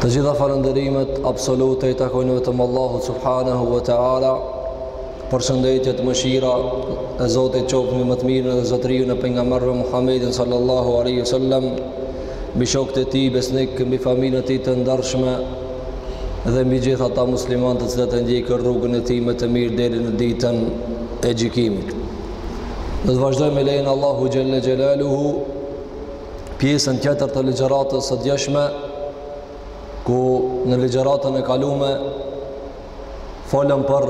Të gjitha falënderimet absolute i takojnë vetëm Allahut subhanahu wa taala. Përshëndetjet, mëshira e Zotit qoftë mbi më të mirën dhe zotëriun e pejgamberëve Muhammedin sallallahu alaihi wasallam, mbi shokët e tij besnikë, mbi familjen e tij të ndershme dhe mbi gjithë ata muslimanë të cilët e ndjekën rrugën e tij më të mirë deri në ditën e gjykimit. Do të vazhdojmë me lejen e Allahut xhelle xhelaluhu pjesën tjetër të ligjëratës së djeshme ku në ligjëratën e kalume, folëm për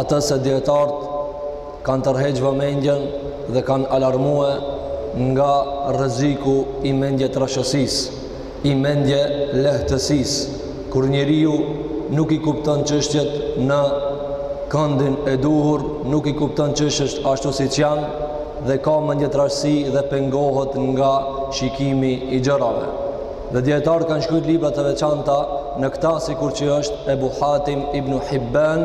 atë se dijetarët kanë tërheq vëmendjen dhe kanë alarmue nga rreziku i mendjetrashësisë i mendjelehtësisë kur njeriu nuk i kupton çështjet në këndin e duhur, nuk i kupton çështjet ashtu siç janë dhe ka mendjetrashësi dhe pengohet nga shikimi i gjërave. Dhe dijetarët kanë shkrujt libra të veçanta në këtë sikur që është Ebu Hatim ibn Hibban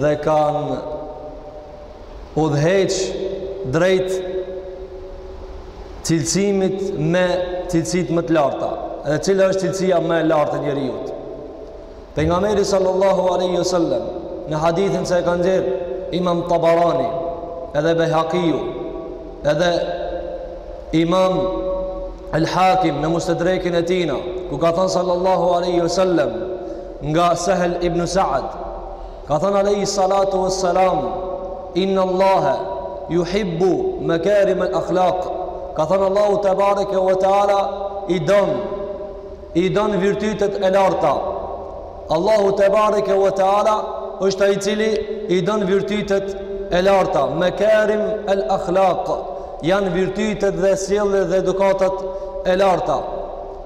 dhe kanë udhëheq drejt cilësimit me cilësitë më të larta dhe cila është cilësia më e lartë e njeriut. Pejgamberi sallallahu aleyhi sallam në hadithin se e ka nxjerr imam Tabarani edhe Bejhakiu edhe imam el Hakim në Mustedrekin e tina ku ka thënë sallallahu aleyhi sallam Nga Sehl ibn Sa'd, ka thënë alaihi salatu was salam, Inna Allaha yuhibbu makarim al-akhlaq. Ka thënë Allahu tebareke ve teala i don i don virtytet e larta. Allahu tebareke ve teala është ai i cili i don virtytet e larta, makarim el akhlaq, janë virtytet dhe sjelljet dhe edukatat e larta.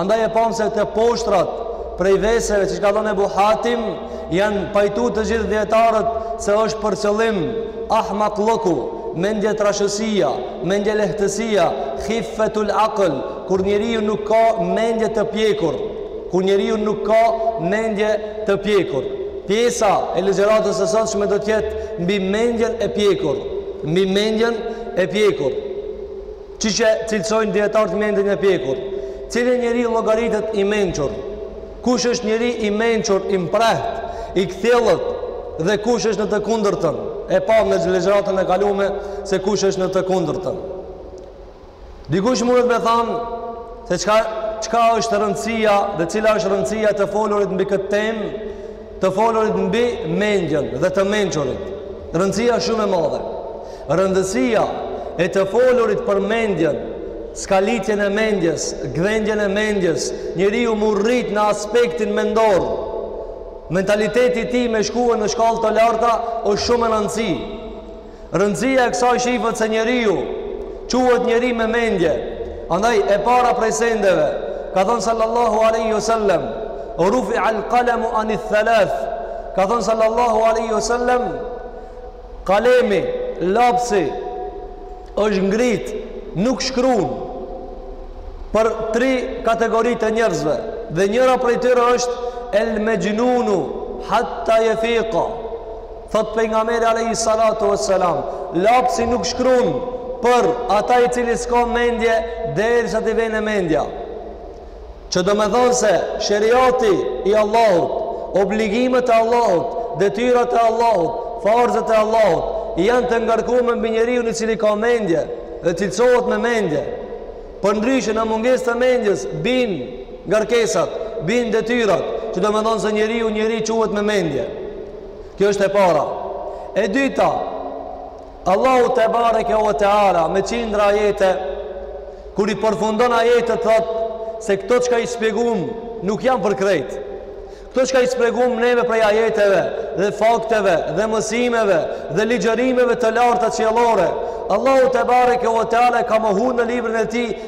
Andaj e pamë se të poshtrat prej veseve siç ka thënë Ebu Hatim, janë pajtu të gjithë dijetarët se është për qëllim ahmakllëku, mendjetrashësia, mendjelehtësia, khiffetul akël, kur njeriu nuk ka mendje të pjekur, kur njeriu nuk ka mendje të pjekur. Pjesa e ligjëratës së sotshme do të jetë mbi mendjen e pjekur, mbi mendjen e pjekur. Siç e cilësojnë dijetarët mendjen e pjekur, cili njeri llogaritet i mençur, kush është njeri i mençur, i mprehtë, i kthjellët dhe kush është në të kundërtën, e pamë në ligjëratën e kalume se kush është në të kundërtën. Dikush mundet me thanë se çka, çka është rëndësia dhe cila është rëndësia të folurit mbi këtë temë, të folurit mbi mendjen dhe të mençurit. Rëndësia shumë e madhe. Rëndësia e të folurit për mendjen, skalitjen e mendjes, gdhendjen e mendjes, njeriu m'u rrit në aspektin mendor. Mentaliteti i tij me shku në shkallë të larta është shumë e rëndësishme. Rëndësia e kësaj shifet se njeriu quhet njeri me mendje. Andaj e para prej sendeve ka thanë sallallahu alaihi wasallam rufi'a al qalamu an thalath ka thanë sallallahu alaihi wasallam kalemi lapsi është ngrit nuk shkrun për tri kategori të njerëzve dhe njëra prej tyre është el majnunu hatta yafiqa Thotë pejgamberi alejhi salatu ves selam, lapsi nuk shkrun për ata i cili s'ka mendje derisa t'i vjen mendja. Që domethënë se sheriati i Allahut, obligimet e Allahut, detyrat e Allahut, farzet e Allahut janë të ngarkume mbi njeriun i cili ka mendje dhe cilësohet me mendje. Përndryshe në mungesë të mendjes bin ngarkesat, bin detyrat, që domethënë se njeriu njeri quhet me mendje. Kjo është e para. E dyta, Allahu tebareke ve teala me qindra ajete kur i përfundon ajetet thotë se këto çka i shpjegum nuk janë për krejt. Këto çka i shpjegum neve prej ajeteve dhe fakteve dhe mësimeve dhe ligjërimeve të larta qiellore, Allahu tebareke ve teala ka mohu në librin e tij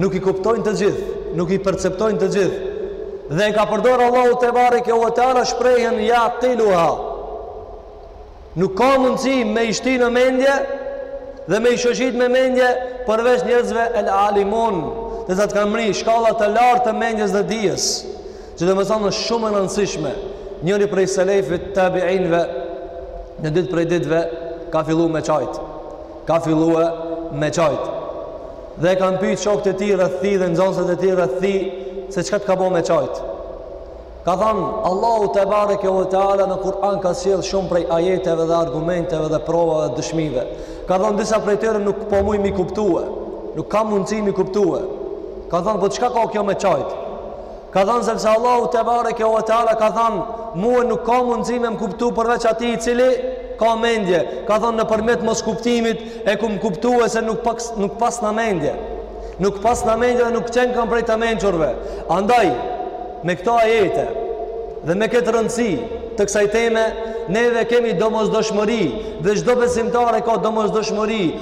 Nuk i kuptojnë të gjithë, nuk i perceptojnë të gjithë. Dhe e ka përdor Allahu tebareke u teala shprehjen jakiluha. Nuk ka mundësi me i shti në mendje dhe me i shoqit me mendje përveç njerëzve el alimun, të cilët kanë mri shkalla të larta të mendjes dhe dijes, që domethënë shumë e rëndësishme. Njëri prej selefit tabiinve një ditë prej ditëve ka fillu me qajt. Ka fillu me qajt. Dhe e kanë pyt shokët e tij rreth tij dhe nxanësit e tij rreth tij se çka të ka bo me qajt. Ka thanë, Allahu tebareke ve teala në Kur'an ka sjell shumë prej ajeteve dhe argumenteve dhe provave dhe dëshmive. Ka thanë, disa prej tyre nuk po muj m'i kuptue, nuk ka mundësi m'i kuptue. Ka thanë, po çka ka kjo me qajt? Ka thënë sepse Allahu tebareke ve teala ka thënë, mua nuk ka mundësi me më kuptu përveç atij i cili ka mendje. Ka thënë nëpërmjet moskuptimit e kum kuptue se nuk pas nuk paskna mendje. Nuk paskna mendje dhe nuk qenkam prej të mençurve. Andaj me këto ajete dhe me këtë rëndësi të kësaj teme neve kemi domosdoshmëri dhe çdo besimtar e ka domosdoshmëri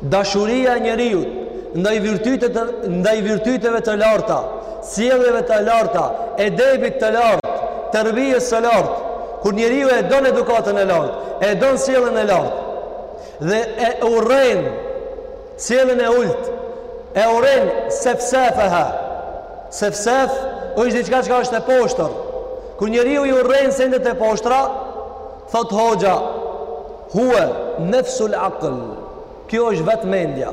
Dashuria e njeriut ndaj virtyteve, ndaj virtyteve të larta, sjelljeve të larta, edebit të lartë, tërbijes së lartë, kur njeriu e don edukatën e lartë, e don sjelljen e lartë dhe e urren sjelljen e ulët, e urren sefsefehe. Sefsef është diçka që është e poshtër. Kur njeriu i urren sendet e poshtra, thot hoxha, Huwa nafsu al-aql. Kjo është vetë mendja.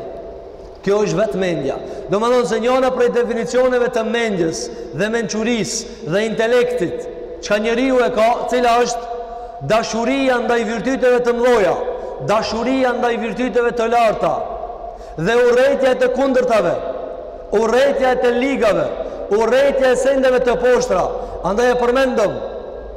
Kjo është vetë mendja. Domethënë se njëna prej definicioneve të mendjes dhe mençurisë dhe intelektit, çka njeriu e ka, cila është dashuria ndaj virtyteve të mdhaja, dashuria ndaj virtyteve të larta, dhe urrejtja e të kundërtave, urrejtja e të ligave, urrejtja e sendeve të poshtra, andaj e përmendëm,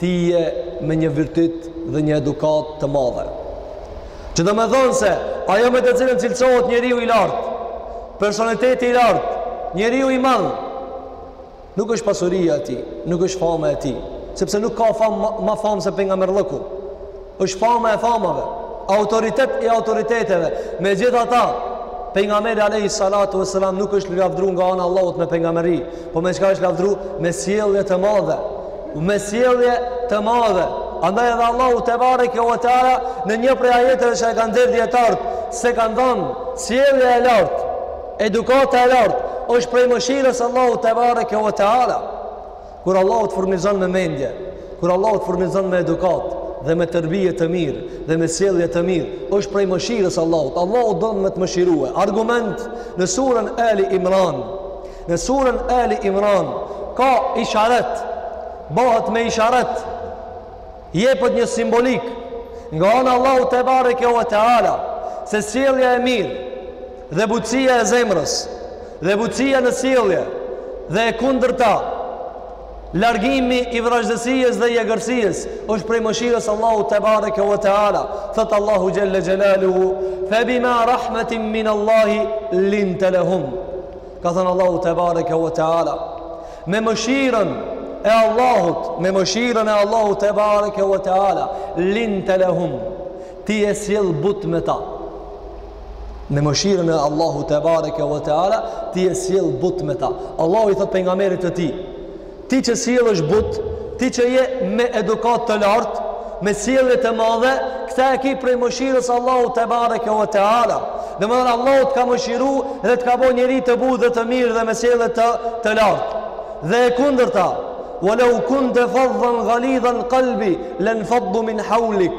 Ti je me një virtyt dhe një edukatë të madhe. Që domethënë se, ajo me të cilën cilësohet njeriu i lartë, personaliteti i lartë, njeriu i madh, nuk është pasuria e tij, nuk është fama e tij, sepse nuk ka famë ma famë se pejgamberllëku. është fama e famave, autoritet e autoriteteve, megjithatë, pejgamberi alejhi salatu ves selam nuk është lavdru nga ana e Allahut me pejgamberi, po me çka është lavdru, me sjellje të madhe, me sjellje të madhe, andaj edhe Allahu tebareke ve teala, në një prej ajeteve që e kanë nxjerrë dijetarët, se kanë thanë, sjellja e lartë, edukata e lartë, është prej mëshirës Allahut tebareke ve teala, Kur Allahu të furnizon me mendje, kur Allahu të furnizon me edukatë dhe me tërbije të mirë dhe me sjellje të mirë, është prej mëshirës Allahut. Allahu don me të mëshiru. Argument në surën Ali Imran. Në surën Ali Imran ka isharet, bëhet me isharet, Jepet një simbolikë nga ana e Allahut tebareke ve teala se sjellja e mirë dhe butësia e zemrës dhe butësia në sjellje dhe e kundërta largimi i vrazhdësisë dhe i egërsisë është prej mëshirës Allahut tebareke ve teala thot Allahu xhelle xhelaluhu fa bima rahmetin min Allahi linte lahum Ka thënë Allahu tebareke ve teala, me mëshirën e Allahut, me mëshirën e Allahut tebareke ve teala, linte lehum. Ti je sjell but me ta. Me mëshirën e Allahut tebareke ve teala, ti je sjell but me ta. Allahu i thot pejgamberit të tij, Ti që sjellesh but, ti që je me edukatë të lartë, me sjellje të madhe, këtë e ki prej mëshirës Allahut tebareke ve teala. Domethënë Allahu të ka mëshiru dhe të ka bo njeri të butë dhe të mirë dhe me sjellje të të lartë. Dhe e kundërta, "Walau kunte faddan ghalidhal qalbi lan faddu min hawlik."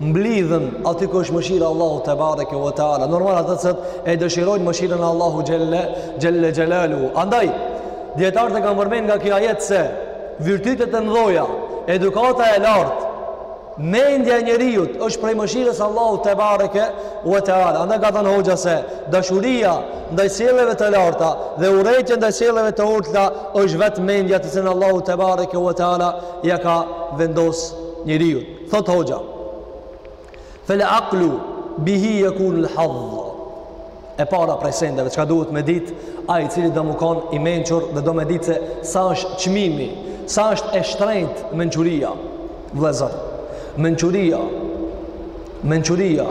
mblidhen aty ku është mëshira e Allahut tebareke ve teala. Normal ata që e dëshirojnë mëshirën e Allahut xhelle xhelaluhu. Andaj dijetarët e kanë përmend nga kjo ajet se virtytet e mëdhoja, edukata e lartë, mendja e njeriut është prej mëshirës së Allahut tebareke ve teala. Andaj ka thënë hoxha se dashuria ndaj sjelljeve të larta dhe urrejtja ndaj sjelljeve të ulta është vetë mendja të cilën Allahu tebareke ve teala ja ka vendos njeriut. Thotë hoxha, Fel aklu bihi jekunul hadh. E para prej sendeve çka duhet me ditë ai i cili do me kon i mençur dhe do me ditë se sa është çmimi, sa është e shtrenjtë mençuria. Vëllezër, mençuria, mençuria,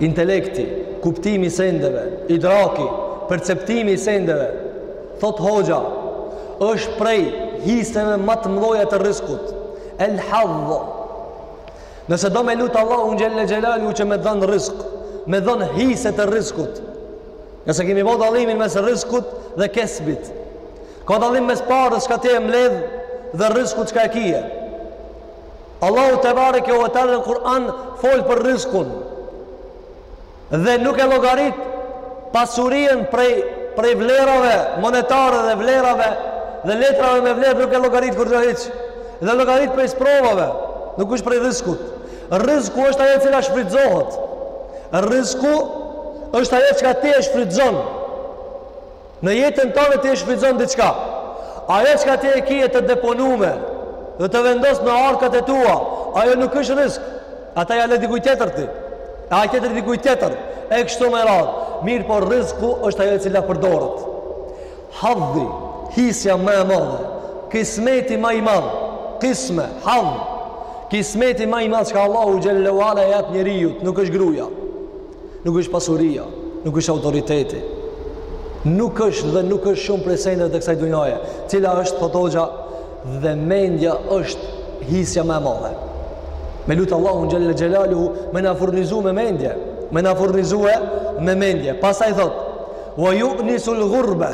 intelekti, kuptimi i sendeve, idraki, perceptimi i sendeve, thotë hoxha, është prej hiseve ma të mëdhoja të rrizkut. El Hadh. Nëse do me lut Allahun xhelle xhelaluhu që me dhën rrizk, me dhën hise të rrizkut. Nëse kemi bo dallimin mes rrizkut dhe kesbit. Ka dallim mes parës çka ti e mbledh dhe rrizkut çka e kije. Allahu tebareke ve teala në Kur'an fol për rrizkun. dhe nuk e llogarit pasurinë prej prej vlerave monetare dhe vlerave dhe letrave me vlerë nuk e llogarit kurgjo hiç dhe llogarit prej sprovave nuk është prej rrizkut rrizku është ajo e cila shfrytëzohet rrizku është ajo çka ti e shfrytëzon Në jetën tande ti e shfrytëzon diçka. Ajo çka ti e kije të deponume dhe të vendos në arkat e tua, ajo nuk është rrizk. Ata ja le dikujt tjetër ti. E ai tjetri dikujt tjetër. E kështu me radhë. Mirëpo rrizku është ajo e cila përdoret. Hadhi, hisja më e madhe, kismeti ma i madh, kisme, hadh. Kismeti ma i madh çka Allahu xhelle ve ala e jep njeriut, nuk është gruja. Nuk është pasuria, nuk është autoriteti. Nuk është dhe nuk është shumë prej sendeve të kësaj dunjaje. Cila është, thotë hoxha, dhe mendja është hisja më e madhe. Me lutë Allahun xhelle xhelaluhu me na furnizu me mendje. Me na furnizue me mendje. Pastaj thotë, ve junisul gurbe.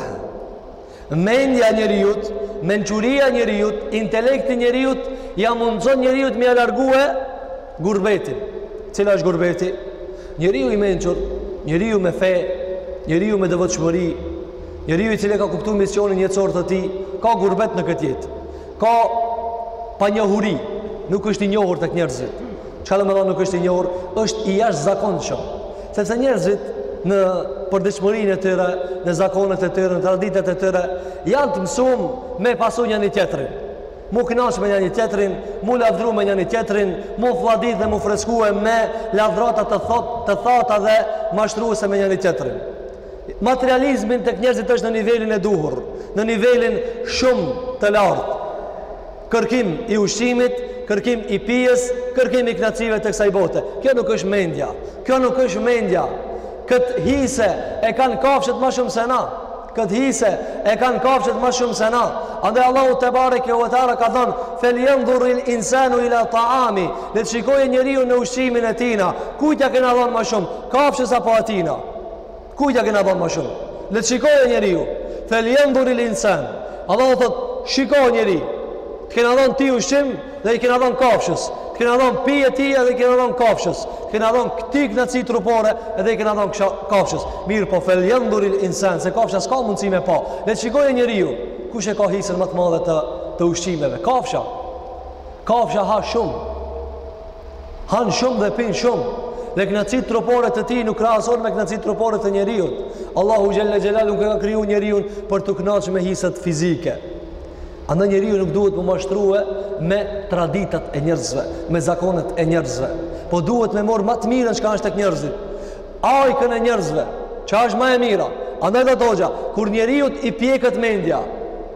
Mendja e njeriut, mençuria e njeriut, intelekti i njeriut ja mundson njeriut me largue gurbetin. Cila është gurbeti? Njeriu i mençur, njeriu me fe, njeriu me devotshmëri, njeriu i cili ka kuptu misionin jetësor të tij, ka gurbet në këtë jetë. ka panjohuri, nuk është i njohur tek njerëzit. Çka do me thonë nuk është i njohur, është i jashtëzakonshëm. Sepse njerëzit në përditshmërinë e tyre, në zakonet e tyre, në traditat e tyre, janë të mësuar me pasu njëni-tjetrin. M'u kënaq me njëni-tjetrin, m'u lavdru me njëni-tjetrin, m'u fladit dhe m'u freskue me lavdrata të thot, të thata dhe mashtruese me njëni-tjetrin. Materializmi tek njerëzit është në nivelin e duhur, në nivelin shumë të lartë. Kërkim i ushqimit, kërkim i pijes, kërkim i knaqsive të kësaj bote. Kjo nuk është mendja. Kjo nuk është mendja. Këtë hise e kanë kafshët ma shumë se na. Këtë hise e kanë kafshët ma shumë se na. Andaj Allahu tebareke ve teala ka thonë, feljendhuril insanu ila taami, le të shikojë njeriu në ushqimin e tina, kujt ja kena dhonë ma shumë, kafshës apo atina. Kujt ja kena dhënë ma shumë? Le të shikojë njeriu. Fel yanduril insan. Allahu thot, shiko njeri. Të kena dhënë ti ushqim dhe i kena dhënë kafshës. Të kena dhënë pije ti dhe i kena dhënë kafshës. Të kena dhënë ti knaqsi trupore dhe i kena dhënë kafshës. Mirëpo fel yanduril insan se kafsha s'ka mundësi me pa. Le të shikojë njeriu. Kush e ka hisen ma të madhe të të ushqimeve? Kafsha. Kafsha ha shumë, hanë shumë dhe pinë shumë, dhe knaqsit trupore të tij nuk krahasohen me knaqsit trupore të njeriut. Allahu Xhelle Xhelaluhu nuk e ka kriju njeriun për t'u knaqë me hiset fizike. Andaj njeriu nuk duhet m'u mashtrue me traditat e njerëzve, me zakonet e njerëzve. Po duhet me morë ma të mirën çka është tek njerëzit. Ajkën e njerëzve, që është ma e mira. Andaj edhe logjika, kur njeriut i pjeket mendja,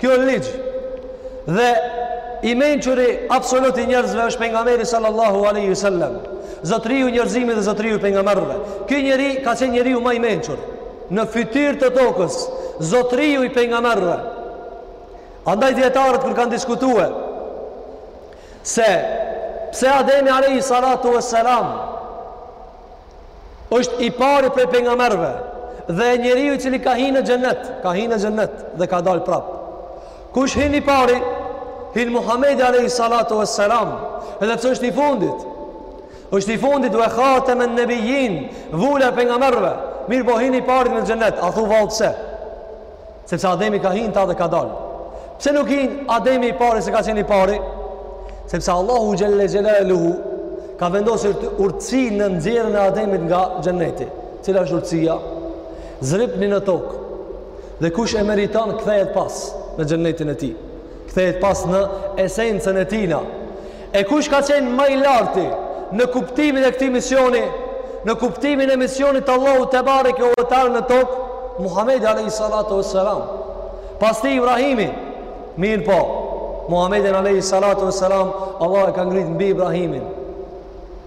Kjo është ligj. Dhe i mençuri absolut i njerëzve është pejgamberi sallallahu alaihi wasallam, zotëriu i njerëzimit dhe zotëriu i pejgamberëve. Ky njeri ka qenë njeriu ma i mençur në fytyrë të tokës, zotëriu i pejgamberëve. Andaj dietarët kur kanë diskutue se pse Ademi alaihi salatu wassalam është i pari prej pejgamberëve dhe njeriu i cili ka hi në xhennet, ka hi në xhennet dhe ka dalë prap. Kush hin i pari? Hin Muhamedi alayhi salatu wassalam, edhe pse është i fundit. Është i fundit wa khatam an-nabiyyin, vula e pejgamberëve. Mirëpo hin i pari në xhennet, athu vallë pse? Sepse Ademi ka hi n'ta dhe ka dalë. Pse nuk hin Ademi i pari se ka qenë i pari? Sepse Allahu Xhelle Xhelaluhu ka vendos urtësi në nxjerrjen e Ademit nga xhenneti. Cila është urtësia? Zbritni në tokë. Dhe kush e meriton, kthehet pas në xhennetin e tij. Kthehet pas në esencën e tina. E kush ka qenë ma i larti në kuptimin e këtij misioni, në kuptimin e misionit të Allahut tebareke ve teala në tokë? Muhamedi alayhi salatu wassalam. Pas tij Ibrahimi. Mirëpo Muhamedin alayhi salatu wassalam Allah e ka ngrit mbi Ibrahimin.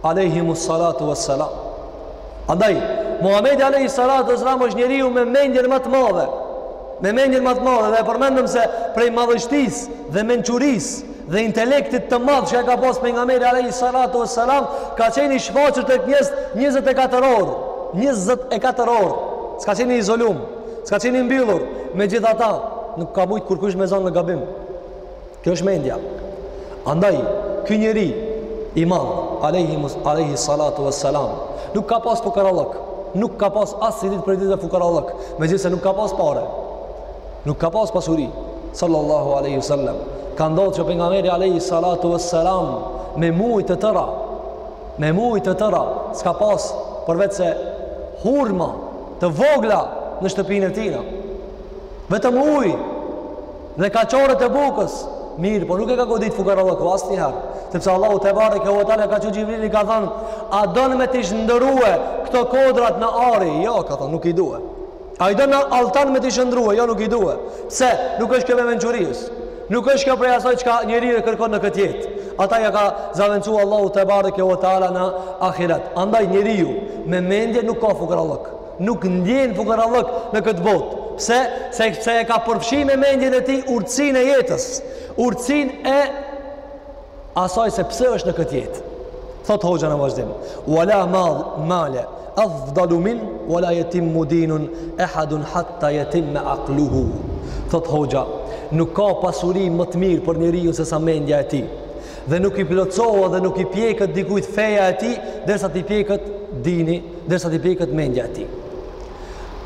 Alejhimu salatu vë salam. Andaj, Muhamedi Alejhi salatu vë salam është njeriu me mendjen më të madhe. Me mendjen më të madhe dhe e përmendëm se prej madhështisë dhe mençurisë dhe intelektit të madh që e ka pas pejgamberi Alejhi salatu vë salam ka qenë i shfaqur tek njerëz 24 orë. 24 orë. S'ka qenë i izolum. S'ka qenë i mbyllur. Megjithatë, nuk ka mujt kurkush me zanë në gabim. Kjo është mendja. Andaj, ky njeri, imam, alejhimus, alejhi salatu e salam, nuk ka pas fukarallëk, nuk ka pas asë si ditë për ditë dhe fukarallëk, me gjithë se nuk ka pas pare, nuk ka pas pasuri, sallallahu alejhi sallam, ka ndodhë që për nga meri alejhi salatu e salam, me mujtë të tëra, me mujtë të tëra, s'ka pas përvec se hurma të vogla në shtëpinë e tina, vetëm ujë, Dhe kaçorret e bukës. Mirëpo nuk e ka godit fukarallëku asnjëherë. Sepse Allahu tebareke ve teala ka çu Xhibrilin i ka thënë, a don me t'i shndërrue këto kodrat në ari? Jo, ka thënë, nuk i due. A i don në altan me t'i shndërrue? Jo, nuk i due. Se, nuk është kjo me mençuri. Nuk është kjo prej asoj çka njeriu e kërkon në këtë jetë. Ata ia ka zavendësu Allahu tebareke ve teala në ahiret. Andaj njeriu me mendje nuk ka fukarallëk. nuk ndjen fukarallëk në këtë botë. Pse? Se, se e ka përfshi me mendjen e tij urtësinë e jetës, urtësinë e asaj se pse është në këtë jetë. Thotë hoxha në vazhdim, wala mal, male, afdalu minhu, wala jetimmu dinu ehadin hatta jetimme akluhu. Thotë hoxha, nuk ka pasuri më të mirë për njeriun se sa mendja e tij. dhe nuk i plotësohet dhe nuk i pjekët dikujt feja e tij derisa t'i pjekët dini, derisa t'i pjekët mendja e tij.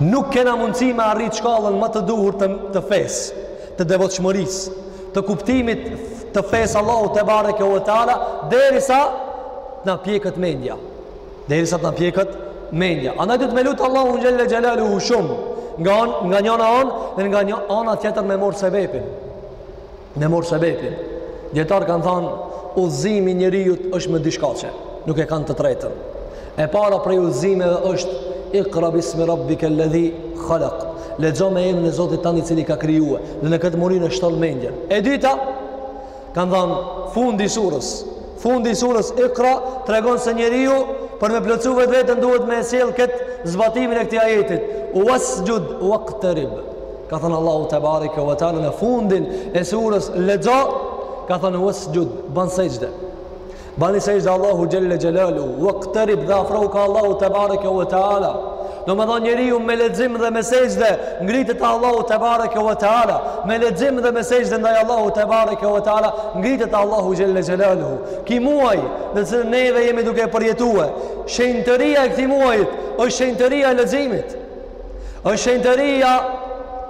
Nuk kena mundësi me arrit shkallën më të duhur të, të fesë, të devotshmërisë, të kuptimit të fesë Allahut tebareke u teala derisa të na pjekët mendja. Derisa të na pjekët mendja. Andaj duhet me lut Allahun xhelle xhelaluhu shumë nga on, nga njona anë dhe nga ana tjetër me marr sebepin. me marr sebepin. Dijetarët kanë thënë udhëzimi i njeriut është me dy shkaqe, nuk e kanë të tretën. E para prej udhëzimeve është Iqra bismi rabbika alladhi khalaq. Lexo me emrin e Zotit tand i cili ka krijuar dhe në këtë mënyrë e shton mendjen. E dyta kanë thënë fundi i surës. Fundi i surës Iqra tregon se njeriu për me plotësu vetveten duhet me e sjellë këtë zbatimin e këtij ajetit uesxhud uakterib Ka thënë Allahu tebareke ve teala në fundin e surës lexo, ka thënë wasjud, ban sejdë. Bani sejdë Allahu xhelle xhelalu, waqtarib dhe afrohu ka Allahu tebareke ve teala. Domethënë njeriu me lexim dhe me sejdë ngritet te Allahu tebareke ve teala, me lexim dhe me sejdë ndaj Allahut tebareke ve teala ngritet te Allahu xhelle xhelalu. Ky muaj, në cilin neve jemi duke përjetue. Shenjtëria e këtij muajit është shenjtëria e leximit. është shenjtëria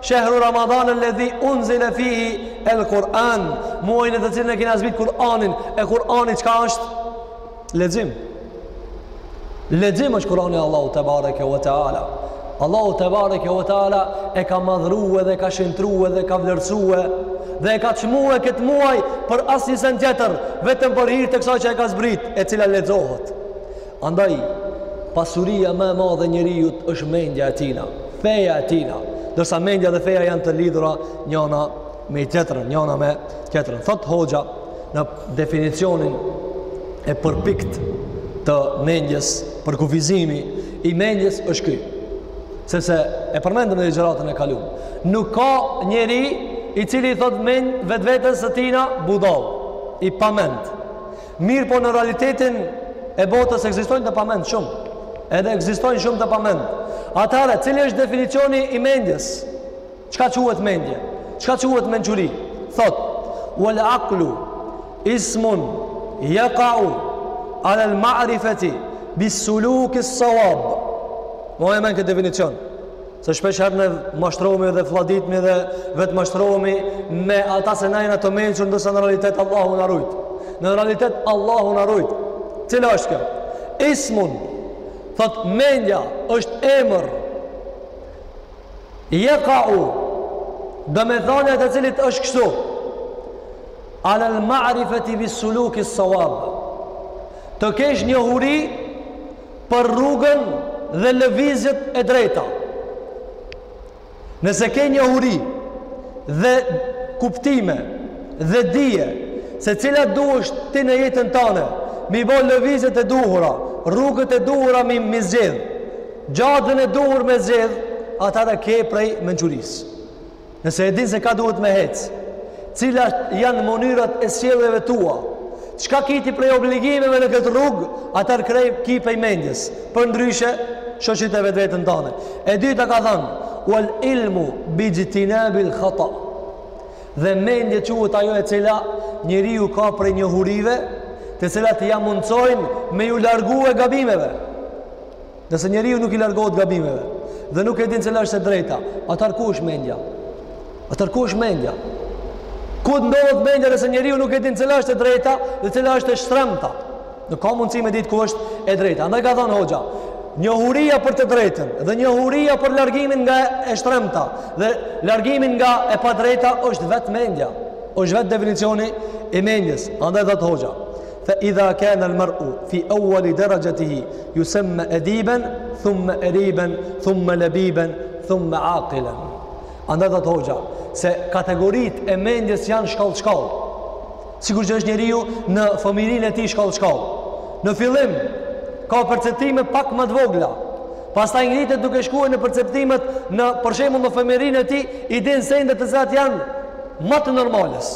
shehru Ramadan eledhi unzile fihi el Kur'an muaj në të cilin e kina zbrit Kur'anin e Kur'ani çka është lexim lexim është Kur'ani Allahu tebareke ve teala Allahu tebareke ve teala e ka madhërue dhe e ka shenjtërue dhe e ka vlerësue dhe e ka çmue këtë muaj për asnjë sen tjetër vetëm për hir të kësaj që e ka zbrit e cila lexohet Andaj, pasuria më e madhe e njeriut është mendja e tina, feja e tina, ndërsa mendja dhe feja janë të lidhura njana me tjetrën, njana me tjetrën. Thotë Hoxha, në definicionin e përpiktë të mendjes, përkufizimi i mendjes është ky, sepse e përmendëm në ligjëratën e kalume, nuk ka njeri i cili thotë, mend, vetvetes së tina budallë, i pamend, Mirëpo në realitetin e botës ekzistojnë të pamend shumë. Edhe ekzistojnë shumë të pamend. Atëherë, cili është definicioni i mendjes? Çka quhet mendje? Çka quhet mençuri? Thotë: "Wal aqlu ismun yaqa'u 'ala al-ma'rifati bis-suluk as-sawab." Maje men këtë definicion. Se shpeshherë ne mashtrohemi dhe fladitemi dhe vetëmashtrohemi me ata se na jena të mençur ndërsa në realitet Allahu na rujt. Në realitet Allahu na rujt. Cila është kjo? Ismun, thotë mendja, është emër. Jeka'u, domethania e të cilit është kështu. Alel ma'rifeti bisuluki sawab. Të kesh njohuri, për rrugën dhe lëvizjet e drejta. Nëse ke njohuri dhe kuptime dhe dije se cilat duhesh ti në jetën tane, mi bo lëvizjet e duhura, rrugët e duhura mi, mi zgjedh, xhaden e duhur me zgjedh, atëherë ke prej mençurisë. Nëse e din se ka duhet me hec, cilat janë mënyrat e sjelljeve tua, çka ki ti prej obligimeve në këtë rrugë, atëherë pre, ki prej mendjes, përndryshe, shoshite vetveten tane. E dyta ka thënë, wal ilmu bixhtinabil khata, dhe mendje quhet ajo e cila njeriu ka prej njohurive, të cilat ja mundësojnë me ju largue gabimeve. Nëse njeriu nuk i largohet gabimeve dhe nuk e din cila është e drejta, atëherë ku është mendja? Atëherë ku është mendja? Ku ndodhet mendja nëse njeriu nuk e din cila është e drejta dhe cila është e shtremta? Nuk ka mundësi me ditë ku është e drejta. Andaj ka thënë hoxha, njohuria për të drejtën dhe njohuria për largimin nga e shtremta dhe largimin nga e padrejta është vetë mendja. Është vetë definicioni i mendjes. Andaj thot hoxha, Fa idha kana al mar'u fi awwal darajatihi yusamma adiban thumma ariban thumma labiban thumma aqilan. Andaj thot hoxha se kategoritë e mendjes janë shkallë shkallë. Sikur që është njeriu në fëmijërinë e tij shkallë shkallë. Në fillim ka perceptime pak ma të vogla. Pastaj ngritet duke shkuar në perceptimet në për shembull në fëmijërinë e tij i din sende të cilat janë ma të normales.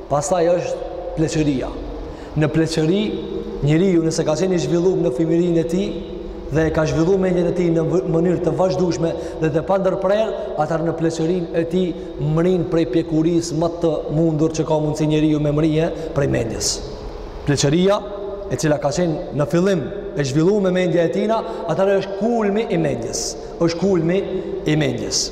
Pastaj është pleqëria. Në pleqëri, njeriu nëse ka qenë i zhvillum në fëmijërinë e tij, dhe e ka zhvillu mendjen e tij në mënyrë të vazhdueshme dhe të pandërprerë, atëherë në pleqërinë e tij mrrin prej pjekurisë ma të mundur që ka mundësi njeriu me mrrije prej mendjes. Pleqëria, e cila ka qenë në fillim e zhvillu me mendja e tina, atëherë është kulmi i mendjes. është kulmi i mendjes.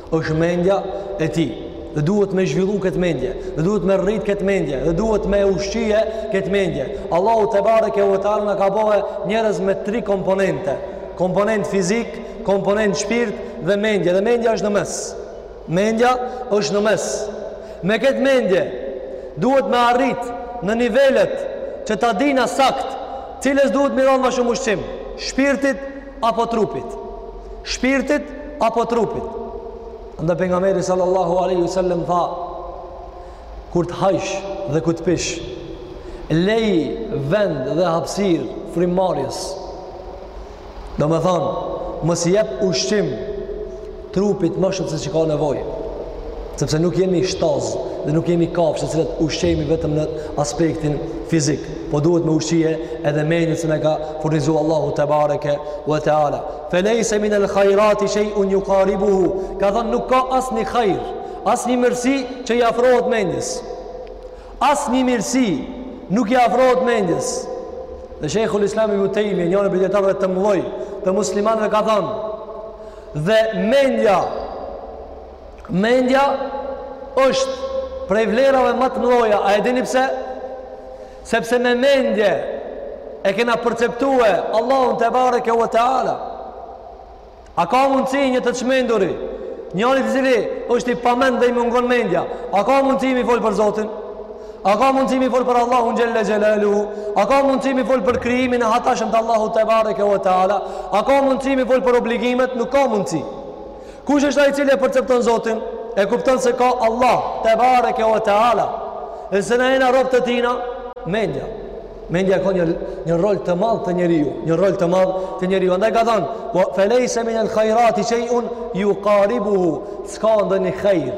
është mendja e tij dhe duhet me zhvillu këtë mendje dhe duhet me rrit këtë mendje dhe duhet me ushqie këtë mendje Allahu tebareke ve teala na ka bohe njerëz me tri komponente komponent fizik, komponent shpirt dhe mendje dhe mendja është në mes mendja është në mes me këtë mendje duhet me arrit në nivelet që ta dina sakt cilës duhet me dhanë ma shumë ushqim shpirtit apo trupit? Shpirtit apo trupit? Andaj Pejgamberi sallallahu aleyhi ve sallem tha, kur të hajsh dhe kur të pish, lej vend dhe hapsir frymëmarrjes. Domethënë, mos i jep ushqim trupit ma shumë se që ka nevojë. Sepse nuk jemi shtazë dhe nuk jemi kafshë të cilat ushqehemi vetëm në aspektin fizik, po duhet me ushqie edhe mendjen se na e ka furnizu Allahu tebareke ve teala. Felaysa min al-khayrati shay'un yuqaribuhu. Ka thënë nuk ka asnjë hajr, asnjë mirësi që i afrohet mendjes. Asnjë mirësi nuk i afrohet mendjes. Dhe Sheikhul Islam Ibn Taymiyyah, njëri prej dietarëve të mëdhenj të muslimanëve ka thënë Dhe mendja mendja është prej vlerave ma të mdhaja. A e dini pse? Sepse me mendje e kena perceptue Allahun tebareke ve teala. A ka mundësi një të çmenduri, njani i cili është i pamend dhe i mungon mendja, a ka mundësi mi fol për Zotin? A ka mundësi m'i fol për Allahun xhelle xhelaluhu? A ka mundësi m'i fol për krijimin e hatashëm të Allahut tebareke ve teala? A ka mundësi m'i fol për obligimet? Nuk ka mundësi. Kush është ai i cili e përcepton Zotin? E kupton se ka Allah tebareke ve teala? E se na jena robë të tina? Mendja. Mendja ka një, një rol të madh te njeriu. Një rol të madh te njeriu. Andaj ka thonë, po, fe lejse minel hajrati shej'un jukaribuhu, s'ka ndonjë hajr.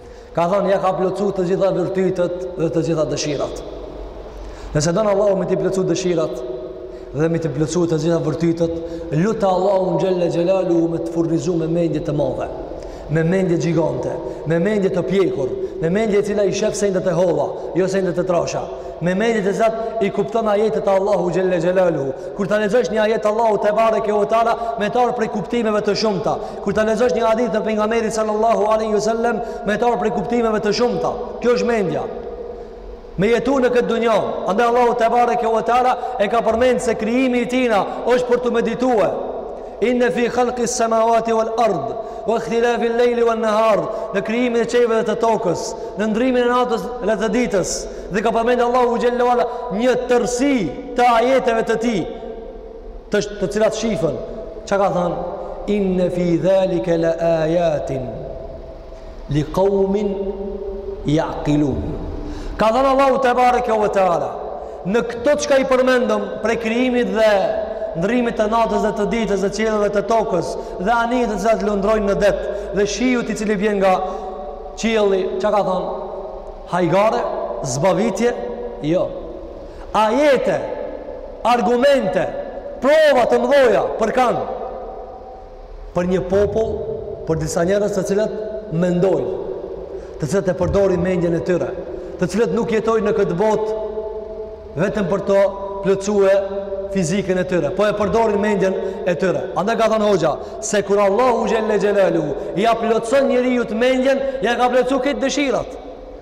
Ka thënë, ja ka plotsu të gjitha virtytet dhe të gjitha dëshirat. Nëse don Allahu me t'i plotsu dëshirat dhe me t'i plotsu të gjitha virtytet, lute Allahun xhelle xhelaluhu me të furnizu me mendje të madhe, me mendje gjigante, me mendje të pjekur, me mendje e cila i shef sendet e holla, jo sendet e trasha, me mendje të cilat i kupton ajetet e Allahut xhelle xhelaluhu. Kur ta lexosh një ajet të Allahut tebareke ve teala, me t'ardh prej kuptimeve të shumta, Kur ta lexosh një hadith të pejgamberit sallallahu alaihi wasallam me t'ardh prej kuptimeve të shumta, kjo është mendja. Me jetu në këtë dunja, andaj Allahu tebareke ve teala e ka përmend se krijimi i tina është për të medituar. Inna fi khalqi samawati wal ard wa ikhtilafi al-layli wan nahar, në krijimin e qiejve dhe të tokës, në ndrrimin e natës dhe të ditës, dhe ka përmend Allahu xhelle ve ala një tërësi të ajeteve të tij të, të cilat shifën çka ka thënë inne fi dhalike le ajatin li kaumin jakilun ka thënë Allahu tebareke ve teala në këto çka i përmendëm prej krijimit dhe ndrrimit të natës dhe të ditës dhe qiejve të tokës dhe anijet të cilat lundrojnë në det dhe shiut i cili vjen nga qielli çka ka thënë hajgare, zbavitje jo ajete, argumente, prova të mëdha për kanë për një popull, për disa njerëz të cilët mendojnë, të cilët e përdorin mendjen e tyre, të cilët nuk jetojnë në këtë botë vetëm për të plotësuar fizikën e tyre, po e përdorin mendjen e tyre. Andaj ka thënë hoxha se kur Allahu xhelle xhelaluhu ja plotëson njeriut mendjen, ja ka plotësuar krejt dëshirat.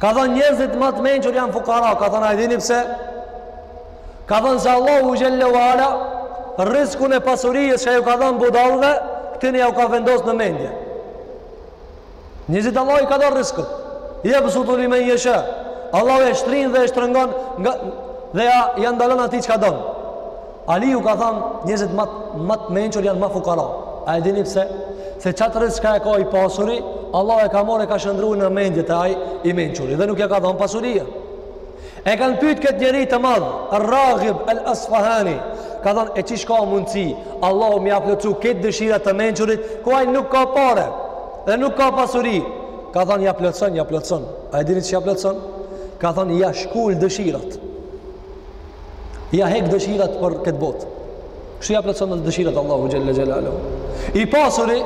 Ka thënë njerëzit më të mençur janë fukara, ka thënë a e dini pse? Ka thënë se Allahu xhelle ve ala rizkun e pasurisë çka ju ka dhënë budallëve, këtyre jau ka vendosur në mendje. Njerëzit Allahu i ka dhënë rizkun. Jebsutu li men jesha. Allahu e shtrin dhe e shtrëngon dhe ja ja ndalon atij çka don. Aliu ka thënë, njerëzit më të mençur janë më fukara. A e dini pse? Se qat rrësk që e ka i pasuri, Allahu e ka marrë e ka shndruar në mendje te ai i mençuri dhe nuk ja ka dhënë pasuria. E kanë pyet këtë njeri të madh, Raghib al-Asfahani, ka thënë e qysh ka mundsi, Allahu me ia plotsu këto dëshira të mençurit, kur ai nuk ka pare dhe nuk ka pasuri. Ka thënë ja plotson, ja plotson. A e dini si ja plotson? Ka thënë ja shkul dëshirat. Ja hek dëshirat për këtë botë. Kështu ja plotëson dëshirat Allahu xhelle xhelaluhu. I pasuri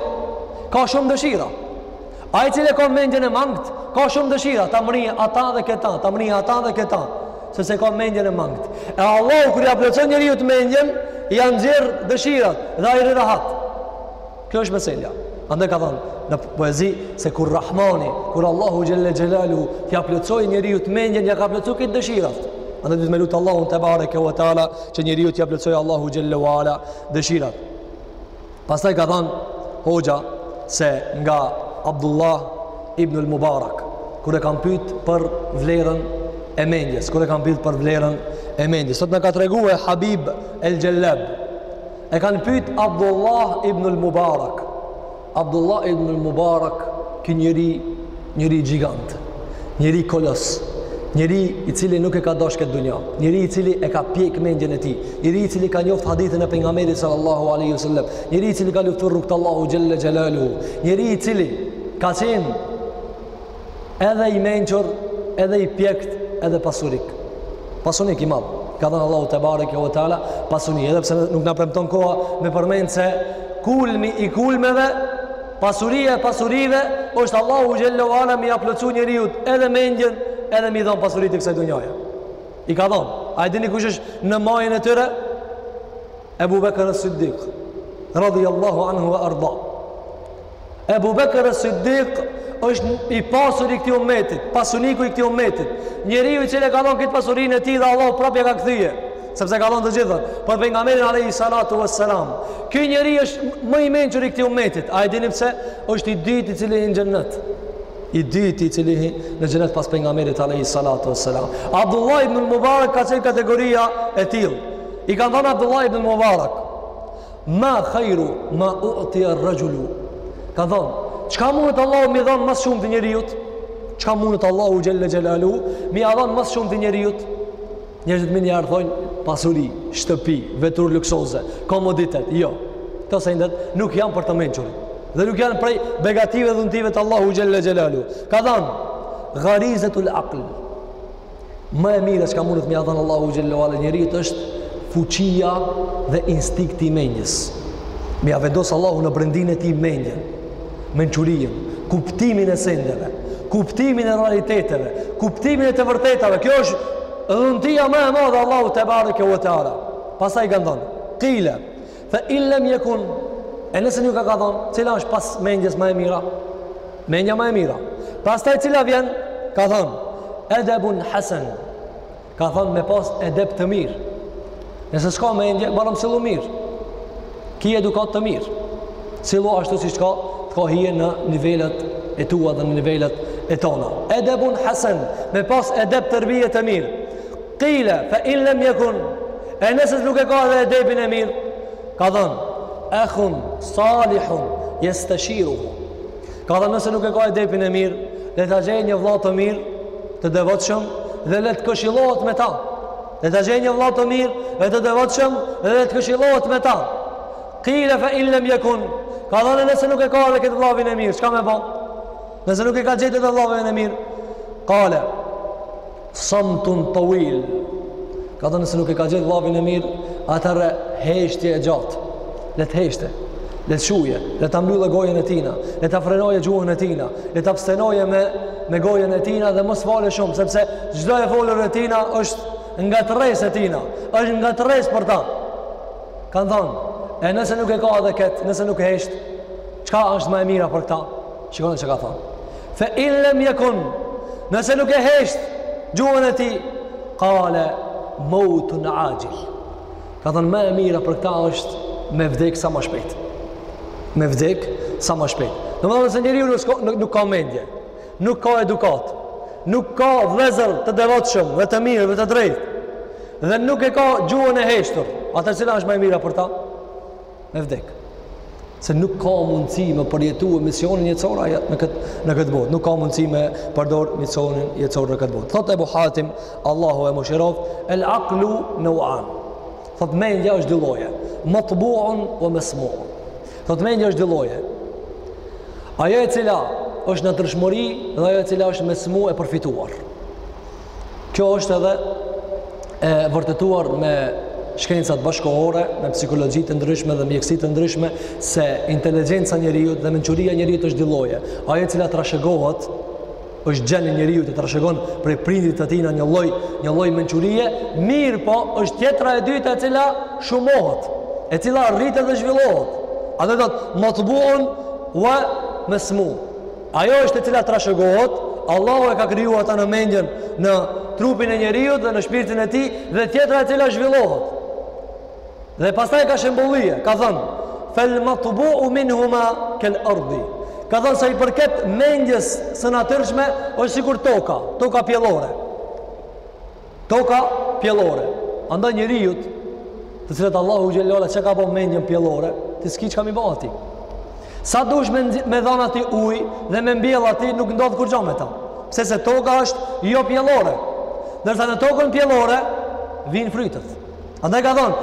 ka shumë dëshira. Ai i cili e ka mendjen e mangët, ka shumë dëshira, ta mri ata dhe këta, ta mri ata dhe këta, sepse ka mendjen e mangët. E Allahu kur ja plotëson njeriut mendjen, ja nxjerr dëshirat dhe ai rri rahat. Kjo është meselja. Andaj ka thënë në poezi se kur Rahmani, kur Allahu xhelle xhelaluhu t'ia plotësojë njeriut mendjen, ja ka plotësuar krejt dëshirat. Andaj duhet me lut Allahun tebareke ve teala që njeriut t'ia plotësojë Allahu xhelle ve ala dëshirat. Pastaj ka thënë hoxha se nga Abdullah ibn al-Mubarak kur e kanë pyet për vlerën e mendjes, kur e kanë pyet për vlerën e mendjes. Thotë na ka treguar Habib el-Jallab E kanë pyt Abdullah ibn al-Mubarak. Abdullah ibn al-Mubarak, ky njeri, njeri gjigant, njeri kolos, njeri i cili nuk e ka dash këtë dunja, njeri i cili e ka pjek mendjen e tij, njeri i cili ka njoft hadithin e pejgamberit sallallahu aleyhi sallam, njeri i cili ka luftu rrugë t'Allahut xhelle xhelaluhu, njeri i cili ka qenë edhe i mençur, edhe i pjekt, edhe pasurik. Pasunik i madh. I ka dhonë Allahu tebareke ve teala pasuni. Edhe pse nuk na premton koha me përmend se kulmi i kulmeve, pasuria e pasurive, është Allahu xhelle ve ala me ia plotësu njeriut edhe mendjen, edhe mi dhonë pasuritë e kësaj dunjaje. I ka dhonë. A e dini kush është në majën e tyre? Ebu Bekër es-Siddiq. Radhi Allahu anhu e arda. Ebu Bekër es-Siddiq është i pasuri i këtij umetit, pasuniku i këtij umetit, njeriu i cili e ka dhonë krejt pasurinë e tij dhe Allahu prap ja ka kthye, sepse ka dhonë të gjithën për pejgamberin Alehi Salatu e Selam. Ky njeri është më i mençur i këtij umetit, a e dini pse? Është i dyti i cili hin në xhennet, i dyti i cili hin në xhennet pas pejgamberit Alehi Salatu e Selam. Abdullah ibn Mubarak ka qenë kategoria e tillë, i kanë thonë Abdullah ibn Mubarak, Ma khairu ma u'ti ar-rajulu. Ka thon, çka mundet Allahu mi dhon më së shumti njeriut? Çka mundet Allahu xhelle xhelaluhu me ia dhon më së shumti njeriut? Njerëzit menjëherë thonë pasuri, shtëpi, vetur luksoze, komoditet. Jo. Këto sendet nuk janë për të mençur. Dhe nuk janë prej begative, dhuntive të Allahut xhelle xhelaluhu. Ka thon, gharizatul aql. Më e mira që ka mundët me ia dhanë Allahu Xhelle ue Ala njeriut është fuqia dhe instinkti i mendjes. Me ia vendosë Allahu në brendinë e tij mendjen, mençurien, kuptimin e sendeve, kuptimin e realiteteve, kuptimin e të vërtetave. Kjo është dhuntia më e madhe Allahu tebareke ve teala. Pastaj kanë thonë, kile, Fa in lam yakun e nëse nuk e ka thon, cila është pas mendjes më e mira? Mendja më e mira. Pastaj cila vjen? Ka thon, edebun hasen. Ka thon me pas edeb të mirë. Nëse s'ka mendje, barem sillu mirë. Ki edukatë të mirë. Sillu ashtu siç ka të ka hije në nivelet e tua dhe në nivelet e tona. Edebun hasen, me pas edeb terbije të mirë. Kile, fe in lem jekun, e nëse nuk e ka edhe edebin e mirë, ka thënë, ehun, salihun, jesteshiruh. Ka thënë nëse nuk e ka edebin e mirë, le të gjejë një vla të mirë, të devotshëm, dhe le të këshilohet me ta. Le të gjejë një vla të mirë, dhe të devotshëm, dhe le të këshilohet me ta. Kile, fe in lem jekun, ka thënë nëse nuk e ka edhe këtë vlavin e mirë, çka me bo? Nëse nuk e ka gjetë edhe vlavin e mirë, kale, Samtun tawil. Ka thënë nëse nuk e ka gjetë vllavin e mirë, atëherë heshtje e gjatë. Le të heshte. Le të shuje, le ta mbyllë gojën e tina, le ta frenojë gjuhën e tina, le ta abstenojë me me gojën e tina dhe mos fole shumë sepse çdo e folur e tina është ngatërresë e tina, është ngatërresë për ta. Kan thon, e nëse nuk e ka edhe kët, nëse nuk hesht, çka është ma e mira për këta? Shikoni çka ka thonë. Fe illem jekun, nëse nuk e hesht gjuhën e tij, kale meutun axhil. Ka thonë, më e mira për këta është me vdekë sa më shpejt. Me vdekë sa më shpejt. Domethënë nëse njeriu nuk, nuk ka mendje, nuk ka edukatë, nuk ka vlezër të devotshëm dhe të mirë dhe të drejtë, dhe nuk e ka gjuhën e heshtur, atër cila është më e mira për ta? me vdek se nuk ka mundësi me përjetu misionin jetësor në këtë, në këtë botë. Nuk ka mundësi me përdor misionin jetësor në këtë botë. Thot Ebu Hatim, Allahu e mëshiroftë, el aklu neuan. Thot mendja është dy lloje, matbuun ue mesmu. Thot mendja është dy lloje. Ajo e cila është natyrshmëri dhe ajo e cila është mesmu e përfituar. Kjo është edhe e vërtetuar me shkencat bashkëkohore, me psikologji të ndryshme dhe mjekësi të ndryshme se inteligjenca e njeriut dhe mençuria e njeriut është dy lloje. Ajo e cila trashëgohet është gjeni i njeriut të trashëgon prej prindit të tij një lloj, një lloj mençurie, mirëpo është tjetra e dyta e cila shumohet, e cila rritet dhe zhvillohet. A do të thotë matbuun wa masmu. Ajo është e cila trashëgohet, Allahu e ka kriju ata në mendjen, në trupin e njeriut dhe në shpirtin e tij, dhe tjetra e cila zhvillohet. Dhe pastaj ka shembullie, ka thënë, fel matbuu minhuma kel ardhi. Ka thënë sa i përket mendjes së natyrshme, është sikur toka, toka pjellore. Toka pjellore. Andaj njeriut, të cilit Allahu xhelala s'ja ka bo mendjen pjellore, ti s'ki çka me i bo atij. Sa dush me, me dhon atij ujë dhe me mbjell atij nuk ndodh kurgjo me ta. Pse? Se toka është jo pjellore. Ndërsa në tokën pjellore, vijnë frytet. Andaj ka thonë,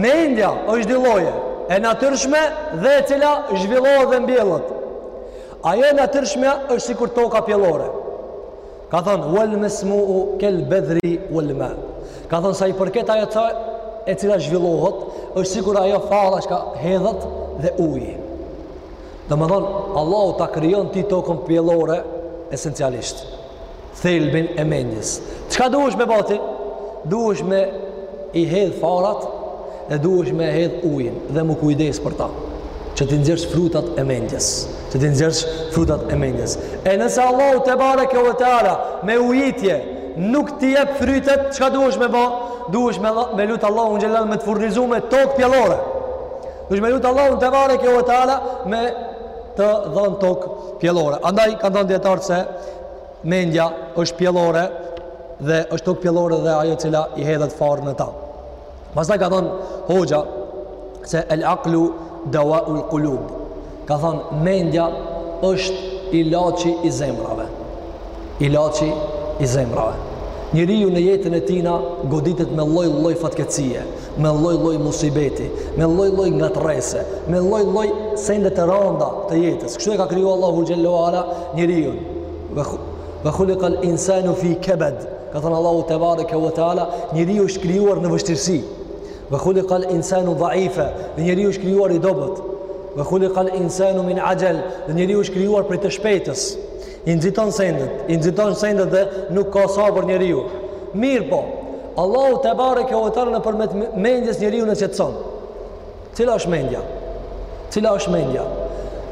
mendja është dy lloje, e natyrshme dhe e cila zhvillohet dhe mbjellet. Ajo e natyrshme është sikur toka pjellore. Ka thënë, Wal mesmu'u kel bedri wal ma. Ka thënë, sa i përket ajo e cila zhvillohet, është sikur ajo fara çka hedhet dhe uji. Domethënë, Allahu ta krijon ti tokën pjellore esencialisht. Thelbin e mendjes. Çka duhesh me ba ti? Duhesh me i hedh farat E duhesh me e hedh ujin dhe m'u kujdes për ta, që t'i nxjerrsh frutat e mendjes, që t'i nxjerrsh frutat e mendjes. E nëse Allahu tebareke ve teala me ujitje nuk t'i jep frytet, çka duhesh me bë? Duhesh me e lut Allahun xhelal me të furnizu me tokë pjellore. Duhesh me lut Allahun tebareke ve teala me të dhënë tokë pjellore. Andaj kanë thënë dijetarët se mendja është pjellore dhe është tokë pjellore dhe ajo e cila i hedhet farë në ta. Pastaj ka thënë hoxha se el aqlu dawa ul qulub. Ka thënë mendja është ilaçi i zemrave. Ilaçi i zemrave. Njeriu në jetën e tina goditet me lloj lloj fatkeqësie, me lloj lloj musibeti, me lloj lloj ngatërrese, me lloj lloj sende të rënda të jetës. Kështu e ka kriju Allahu xhallahu ala njeriun. Wa khuliqa al insanu fi kabad. Ka thënë Allahu tebareke ve teala, njeriu është krijuar në vështirësi. Wa khuliqal insanu dha'ifa, dhe njeriu është krijuar i dobët. Wa khuliqal insanu min ajal, dhe njeriu është krijuar prej të shpejtës. I nxiton sendet, i nxiton sendet dhe nuk ka sabër njeriu. Mirëpo, Allahu tebareke ve teala nëpërmjet mendjes njeriun e qetëson. Cila është mendja? Cila është mendja?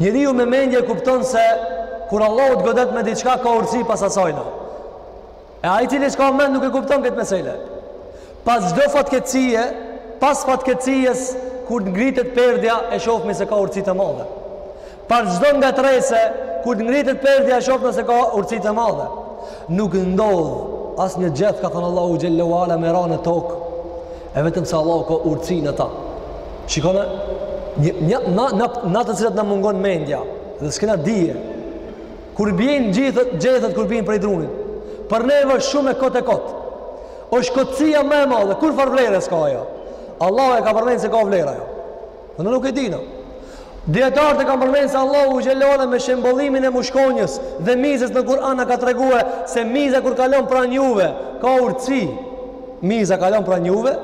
Njeriu me mendje e kupton se kur Allahu të godet me diçka ka urtësi pas asajna. E ai i cili s'ka mend nuk e kupton këtë meselë. Pas çdo fatkeqësie, pas fatkeqësies kur të ngritet perdja e shohmi se ka urtësi të madhe. Pas çdo ngatrese kur të ngritet perdja e shohmi se ka urtësi të madhe. Nuk ndodh asnjë gjeth ka thënë Allahu xhelle ue ala me ra në tokë e vetëm se Allahu ka urtësi në ta. Shikone, një, një, na, na, na të cilët na mungon mendja, dhe s'kena dije, Kur biejnë gjethët, gjethët kur biejnë prej drunit. Për neve është shumë e kotë, e kotë. Është kotësia më e madhe. Kurfarë vlere s' ka ajo? Allahu e ka përmend se ka vlerë ajo. Po na nuk e dina. Dijetarët e kanë përmend se Allahu xhelle me shembullimin e mushkonjës dhe mizës në Kuran ka tregue se miza kur kalon pranë juve ka urtësi. Miza kalon pranë juve,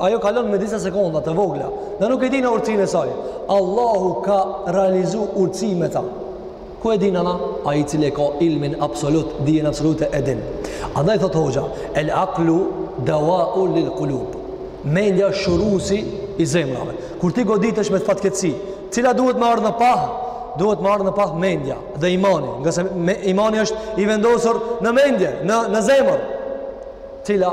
ajo kalon me disa sekonda të vogla. Na nuk e dina urtësinë e saj. Allahu ka realizu urtësi me ta. Ku e dina na, ai i cili e ka ilmin absolut, dijen absolute e din. Andaj thotë hoxha, el aqlu dawa'un lil qulub. Mendja është shurupi i zemrave. Kur ti goditesh me fatkeqësi, cila duhet me ardhë në pah? Duhet me ardhë në pah mendja dhe imani, ngase me, imani është i vendosur në mendje, në në zemër. Cila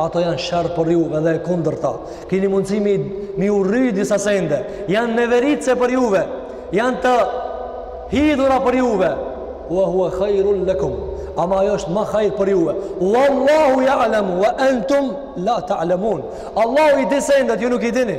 Ato janë sherr për juve dhe e kundërta. Keni mundësi m'i, m'i urry disa sende. Janë neveritëse për juve. Janë të hidhura për juve. Wa huwa khairun lakum. Ama ajo është ma hajr për juve. Wallahu ya'lamu wa antum la ta'lamun. Allahu i di sendet, ju nuk i dini.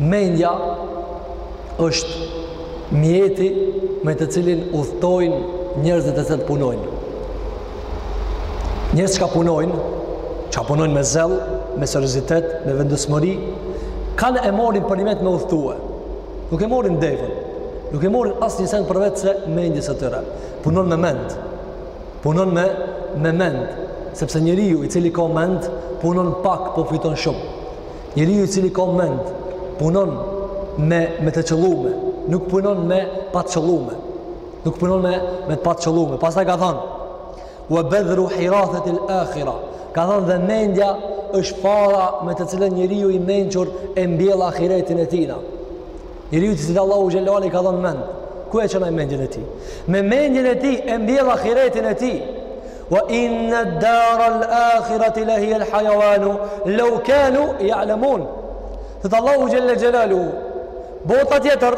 Mendja është mjeti me të cilin udhëtojnë njerëzit të cilët punojnë. Njerëzit çka punojnë, çka punojnë me zell, me seriozitet, me vendosmëri, kend e marrin për mjet me udhëtue. Nuk e marrin devën. Nuk e marrin asnjë send përveçse mendjes së tyre. Punon me mend. Punon me me mend, sepse njeriu i cili ka mend punon pak, po fiton shumë. Njeriu i cili ka mend, punon me me të qëllume, nuk punon me pa të qëllume. Nuk punon me me të pa të qëllume. Pastaj ka thënë: "Wa badhru hirathat al-akhirah." Ka thënë dhe mendja është fara me të cilën njeriu i mençur e mbjell ahiretin e tij. Njeriu i cili Allahu xhelle i ka dhënë mend, ku e çon ai mendjen e tij? Me mendjen e tij e mbjell ahiretin e tij. Wa inna ad-dara al-akhirata la hiya al-hayawan law kanu ya'lamun. Thotë Allahu jalla jalaluhu. Bota tjetër,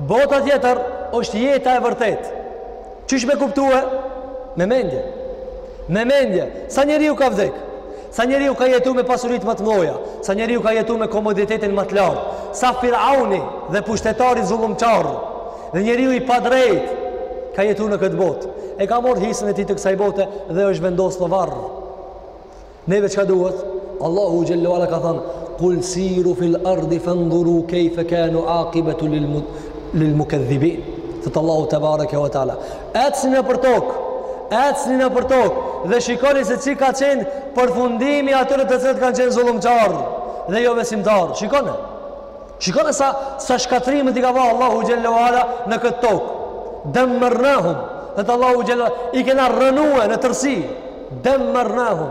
bota tjetër është jeta e vërtetë. Qysh me kuptue? Me mendje. Me mendje. Sa njeri ka vdek? Sa njeriu ka jetu me pasuritë ma të mdhaja, sa njeriu ka jetu me komoditetin ma të lartë, sa Firauni dhe pushtetari zullumqar dhe njeriu i padrejtë ka jetu në këtë botë. E ka marrë hisen e tij të kësaj bote dhe është vendosë në varr. Neve çka duhet? Allahu xhelle ue ala ka thanë, kul siru fil ardi fënduru kejfe kane akibetul mukedhibin. Thotë Allahu tebareke ue teala. Ecni nëpër tokë, ecni nëpër tokë dhe shikoni se si ka qenë përfundimi i atyre të cilët kanë qenë zullumqarë dhe jobesimtarë. Shikoni. Shikoni sa sa shkatërrimet i ka ba Allahu xhelle ue ala në këtë tokë. Dammarnahum. Thotë Allahu xhelle ue ala, i kena rrënue në tërësi. Dammarnahum.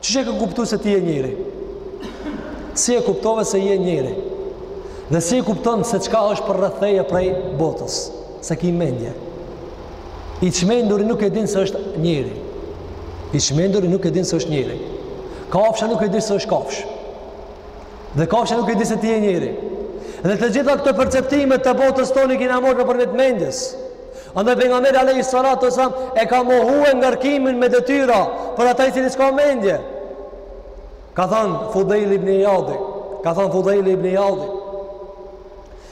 Qysh e ke kuptu se ti je njeri? Si e kuptove se je njeri? Dhe si e kupton se çka është përreth teje prej botës? Se ki mendje. I çmenduri nuk e din se është njeri. I çmenduri nuk e din se është njeri. Kafsha nuk e din se është kafshë. Dhe kafsha nuk e di se ti je njeri. Dhe të gjitha këto perceptime të botës tonë i kena marrë nëpërmjet mendjes. Andaj Pejgamberi alejhi salatu ues selam e ka mohue ngarkimin me detyra për ata i cili s'ka mendje. Ka thanë Fudejli ibn Ijadi. Ka thanë Fudejli ibn Ijadi.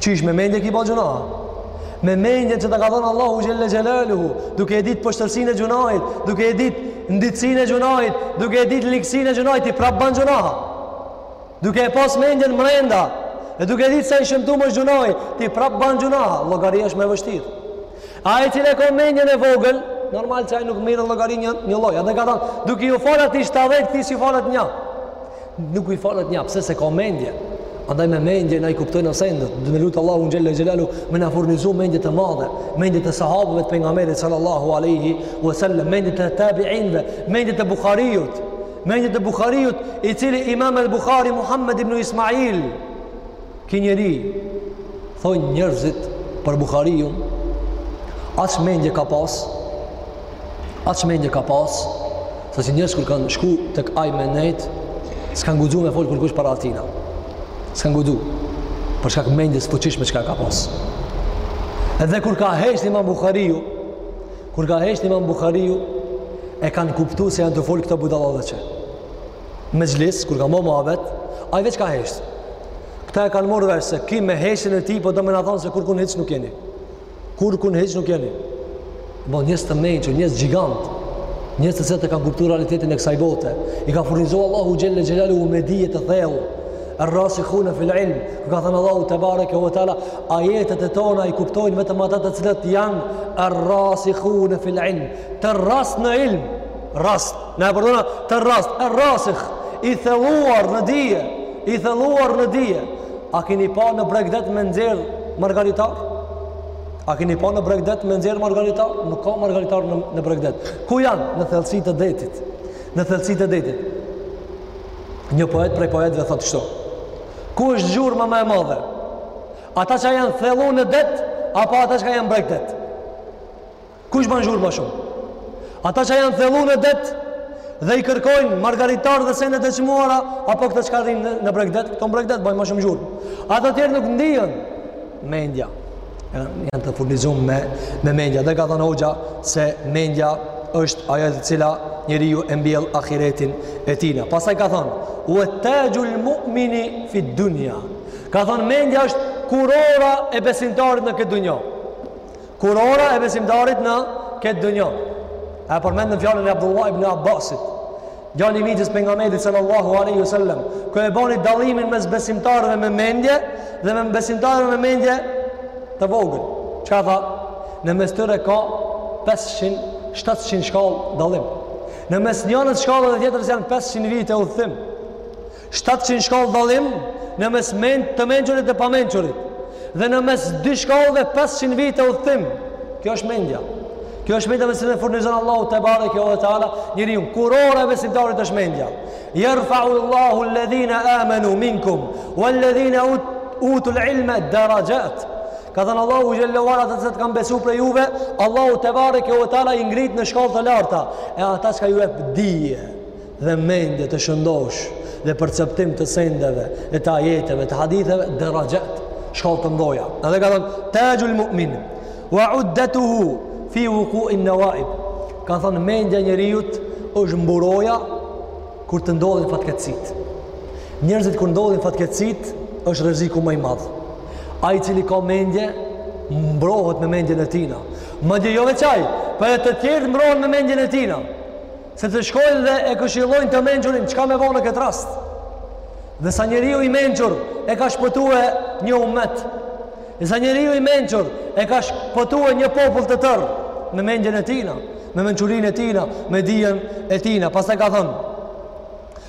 Qysh me mendje ki ba gjynah Me mendjen që ta ka dhënë Allahu xhelle xhelaluhu Duke e ditë poshtërsinë e gjynahit Duke e ditë ndytësinë e gjynahit Duke e ditë ligësinë e gjynahit Ti prap ban gjynah Duke e pas mendjen mrenda E duke e ditë sa i shëmtum është gjynahi Ti prap ban gjynah Llogaria është ma e vështirë Ai i cili e ka mendjen e vogël Normal që ai nuk merret n'llogari nji, njilloj Edhe ka thonë Duke ju fal atij 70 Ty s'të falet një Nuk i falet një pse, se ka mendje. Andaj me mendje na i kuptojmë sendet. Dhe na lutim Allahun xhelle xhelaluhu me na furnizu mendjet e mëdha. Mendjet e sahabëve të Pejgamberit sallallahu alejhi ue sellem. Mendjet e tabiinëve. Mendjet e Bukhariut. Mendjet e Bukhariut i cili imam el Bukhari Muhammed ibn Ismail. Ky njeri, thonë njerëzit për Buhariun, aq mendje ka pas, aq mendje ka pas, saqë njerëzit kur kanë shku tek ai me nejt, s'kanë guxu me fol kurkush para atina. S'kanë guxu. Për shkak mendjes s'fuqishme çka ka pas. Edhe kur ka heshtë Imam Buhariu, kur ka heshtë Imam Buhariu, e kanë kuptu se janë tu fol këta budallëqe. mexhlis kur ka bo muhabet, ai veç ka hesht. Këta e kanë marrë vesh se ky me heshtjen e tij po don me na thanë se kurkun hiç nuk jeni. Kurkun hiç nuk jeni. Bon njerëz të mençur, njerëz gjigant, njerëz të cilët e kanë kuptu realitetin e kësaj bote. I ka furnizu Allahu xhelle xhelaluhu me dije të thellë. Ar-rasikhuna fil ilm, kur ka thënë Allahu tebareke ve teala, ajetet e tona i kuptojnë vetëm ata të cilët janë ar-rasikhuna fil ilm, të rrasun në ilm, rras Na e përdor në këtë rast, er-rasikh, i thelluar në dije, i thelluar në dije. A keni pa në bregdet me nxjerr margaritar? A keni pa në bregdet me nxjerr margaritar? Nuk ka margaritar në bregdet. Ku janë? Në thellësi të detit. Në thellësi të detit. Një poet prej poetëve thotë kështu. Ku është zhurma ma e madhe? Ata që janë thellu në det apo ata që janë bregdet? Kush ban zhurmë ma shumë? Ata që janë thellu në det dhe i kërkojnë margaritar dhe sendet e çmuara apo këta që rrinë në bregdet, këta në bregdet bajnë ma shumë zhurmë. Ata t'tjerët nuk ndihen. Mendja. Janë të furnizum me me mendja. Dhe ka thënë hoxha se mendja është ajo me të cilën njeriu e mbjell ahiretin e tina. Pastaj ka thënë: "Wa tajul mu'mini fi dunya." Ka thënë mendja është kurora e besimtarit në këtë dunja. Kurora e besimtarit në këtë dunja. E përmendëm fjalën e Abdullah ibn Abbasit, djali i mixhës Pejgamberit sallallahu aleyhi sallam, kur e bani dallimin mes besimtarëve me mendje dhe me besimtarëve me mendje të vogël. Çka tha? Në mes tyre ka 500-700 shkallë dallim. Në mes njanës shkallë dhe tjetrës janë 500 vite udhëtim. 700 shkallë dallim në mes men, të mençurit dhe pamençurit dhe në mes dy shkallëve 500 vite udhëtim kjo është mendja kjo është mendja me se e furnizon Allahu tebareke ue teala njeriun kurora e besimtarit është mendja jerfaullahu lledhina amenu minkum uelledhina ut, utul ilme deraxhat ka thënë Allahu xhelle ue ala ata të cilët kan besu prej juve Allahu tebareke ue teala i ngrit në shkallë të larta e ata çka ju ep dije dhe mendje të shëndoshë dhe perceptim të sendeve e të ajeteve të haditheve deraxhat shkallë të mdhaja edhe ka thonë tajul mu'min wa uddetuhu fi vuku in newaib ka thonë mendja e njeriut është mburoja kur të ndodhin fatkeqësitë njerëzit kur ndodhin fatkeqësitë është rreziku ma i madh ai i cili ka mendje mbrohet me mendjen e tina madje jo veç ai por edhe të tjerët mbrohen me mendjen e tina Sepse shkojnë dhe e këshillojnë të mençurin çka me bo në këtë rast. Dhe sa njeriu i mençur e ka shpëtue një umet. E sa njeriu i mençur e ka shpëtue një popull të tërë me mendjen e tina, me mençurinë e tina, me dijen e tina. Pastaj ka thënë: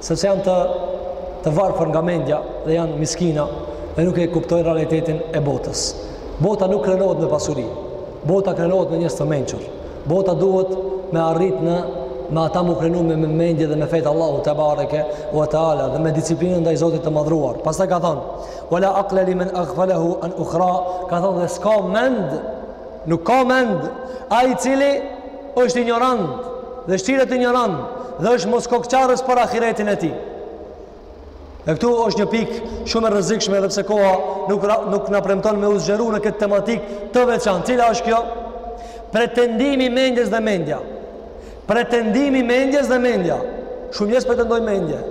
sepse janë të varfër nga mendja dhe janë miskina dhe nuk e kuptojnë realitetin e botës. Bota nuk krenohet me pasuri. Bota krenohet me njerëz të mençur. Bota duhet me arrit në me ata mu krenu me me mendje dhe me fe të Allahut tebareke ue teala dhe me disiplinë ndaj Zotit të madhruar. Pastaj ka thonë, wala akle limen aghfalehu an ukhra, ka thonë dhe s'ka mend, nuk ka mend, ai i cili është injorant dhe shqiret injorant dhe është moskokëçarës për ahiretin e tij. E këtu është një pikë shumë e rrezikshme edhe pse koha nuk, nuk na premton me u zgjeru në këtë tematikë të veçantë. Cila është kjo? Pretendimi i mendjes dhe mendja. Pretendimi i mendjes dhe mendja. Shumë njerëz pretendojnë mendje.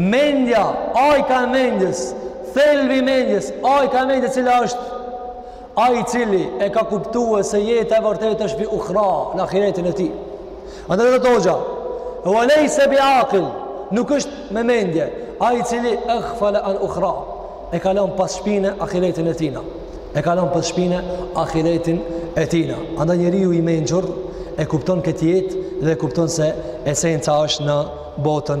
Mendja, ajka e mendjes, thelbi i mendjes, ajka e mendjes, cila është Ai i cili e ka kuptuar se jeta e vërtetë është fi ukhra, në ahiretin e tij. Andaj thotë hoxha, "Wa laysa bi aqil", nuk është me mendje, ai i cili aghfala an ukhra, e ka lënë pas shpine ahiretin e tij. E ka lënë pas shpine ahiretin e tij. Andaj njeriu i mençur e kupton këtë jetë dhe e kupton se esenca është në botën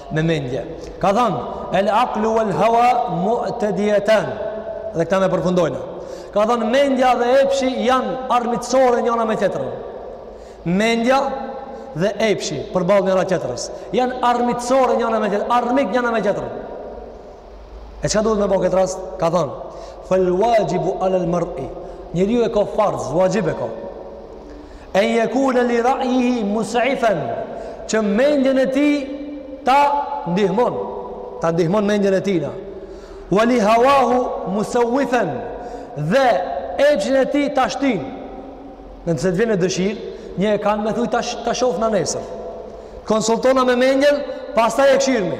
me mendje. Ka thënë, el aqlu wal hawa mu'tadiyatan. Dhe këtu me përfundu. Ka thënë mendja dhe epshi janë armiqësorë njëra me tjetrën. Mendja dhe epshi përballë njëra tjetrës. Janë armiqësorë njëra me tjetrën, armik njëra me tjetrën. E çka duhet me bë n'këtë rast? Ka thënë: "Fal wajibu ala al-mar'i." Njeriu e ka farz, wajib e ka. En yakuna li ra'yihi mus'ifan, që mendjen e tij ta ndihmon, ta ndihmon mendjen e tijna. Wa li hawahu musawwifan, dhe epshin e tij ta shtyn. Nëse të vjen një dëshirë, një e kanë me thuj ta, ta shohna nesër. T'konsultona me mendjen, pastaj e kshyrmi.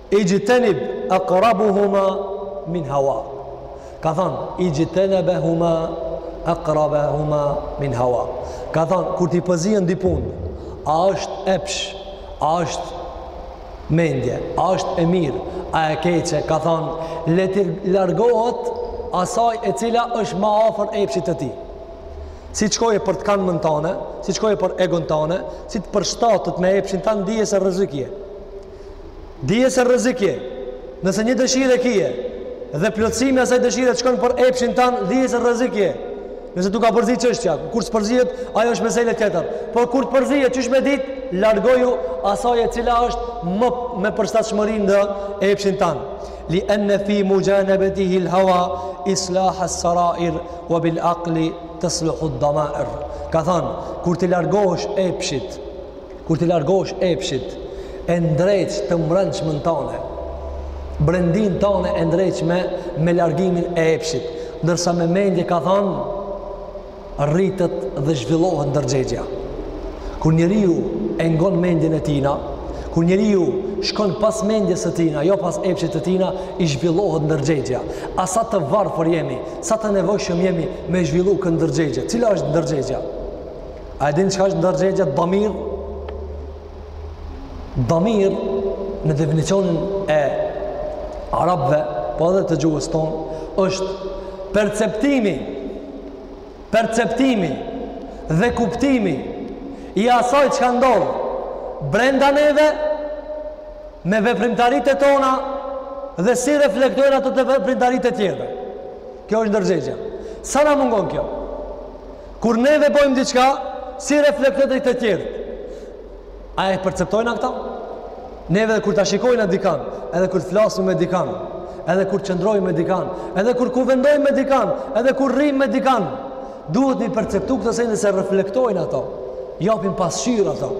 Ijtenib aqrabuhuma min hawa. Ka thënë ijtenabahuma aqrabahuma min hawa. Ka thënë kur t'i përzihen dy punë, a është epsh, a është mendje, a është e mirë, a e keqe, ka thënë le t'i largohet asaj e cila është më afër epshit të tij. Si t'shkojë për tekanën tane, si t'shkojë për egon tane, si të përshtatet me epshin tan, dije se rrezik je. Dije se rrezik je. Nëse një dëshirë e kije dhe plotësimi i asaj dëshire të shkon për epshin tan, dije se rrezik je. Nëse t'u ka përzi çështja, kur s'përzihet, ajo është mesele tjetër. Por kur të përzihet, qysh me ditë, largoju asaj e cila është më me përshtatshmëri në epshin tan. Li anna fi mujanabatihi al-hawa islah as-sara'ir wa bil aqli tasluhu ad-dama'ir. Ka thënë, kur t'i largohesh epshit, Kur t'i largohesh epshit, e ndreq të mbrendshmën tane, brendinë tane e ndreq me, me largimin e epshit, ndërsa me mendje ka thanë, rritet dhe zhvillohet ndërgjegjja. Kur njeriu e ngon mendjen e tina, kur njeriu shkon pas mendjes së tina, jo pas epshit të tina, i zhvillohet ndërgjegjja. A sa të varfër jemi, sa të nevojshëm jemi me zhvillu këtë ndërgjegje. Cila është ndërgjegja? A e din çka është ndërgjegja damir? Damir në definicionin e arabëve, po edhe të gjuhës tonë, është perceptimi, perceptimi dhe kuptimi i asaj çka ndodh brenda neve me veprimtaritë e tona dhe si reflektojnë ato te veprimtaritë e tjera. Kjo është ndërgjegja. Sa na mungon kjo? Kur neve bojmë diçka, si reflekton te të tjerët? A e perceptojna këta? Neve edhe kur ta shikojna dikan, edhe kur flasim me dikan, edhe kur qëndrojmë me dikan, edhe kur kuvendojmë me dikan, edhe kur rrimë me dikan, duhet me i perceptu këto sende se reflektojnë ato, japin pasqyrë ato.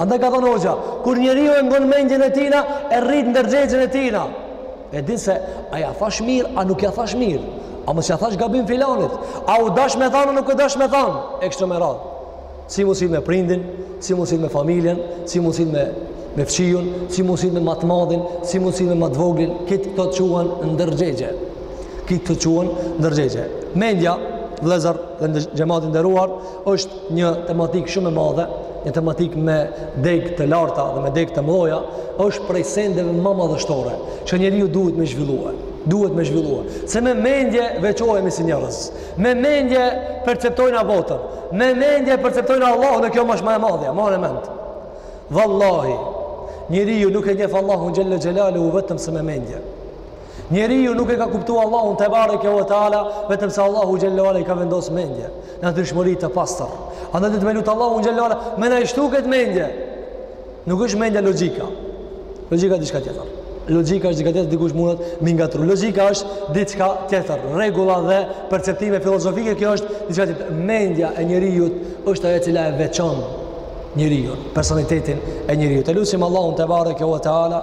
Andaj ka thonë hoxha, kur njeriu e ngon mendjen e tina, e rrit ndërgjegjen e tina, E din se a ja thash mirë, a nuk ja thash mirë. A mos ja thash gabim filanit. A u dash me thanë, a nuk u dash me thanë. E kështu me radhë. Si m'u sill me prindin, si m'u sill me familjen, si m'u sill me, me fqiun, si m'u sill me ma të madhin, si m'u sill me ma të voglin. Krejt këto quhen ndërgjegje. Krejt këto quhen ndërgjegje. Mendja, vëllezër dhe xhemat i nderuar, është një tematikë shumë e madhe, një tematikë me degë të larta dhe me degë të mëdha, është prej sendeve ma madhështore që njeriu duhet me zhvillue. Duhet me zhvillue. Se me mendje veçohemi si njerëz. Me mendje perceptojna botën. Me mendje perceptojna Allahun ne, kjo ma është ma e madhja, mbane mend. Vallahi, njeriu nuk e njef Allahun xhelle xhelalu vetëm se me mendje. Njeriu nuk e ka kuptu Allahun tebareke ve teala, vetëm se Allahu xhelle ue ala i ka vendos mendje natyrshmëri të pastër. Andaj duhet me lut Allahun xhelle ue ala, me na e shtu këtë mendje. Nuk është mendja logjika. Logjika diçka tjetër. Logjika është diçka tjetër, dikush mundet m'i ngatrru. Logjika është diçka tjetër. Rregulla dhe perceptime filozofike kjo është diçka tjetër. Mendja e njeriut është ajo e cila e veçon njeriun, personalitetin e njeriut. E lusim Allahun tebareke ve teala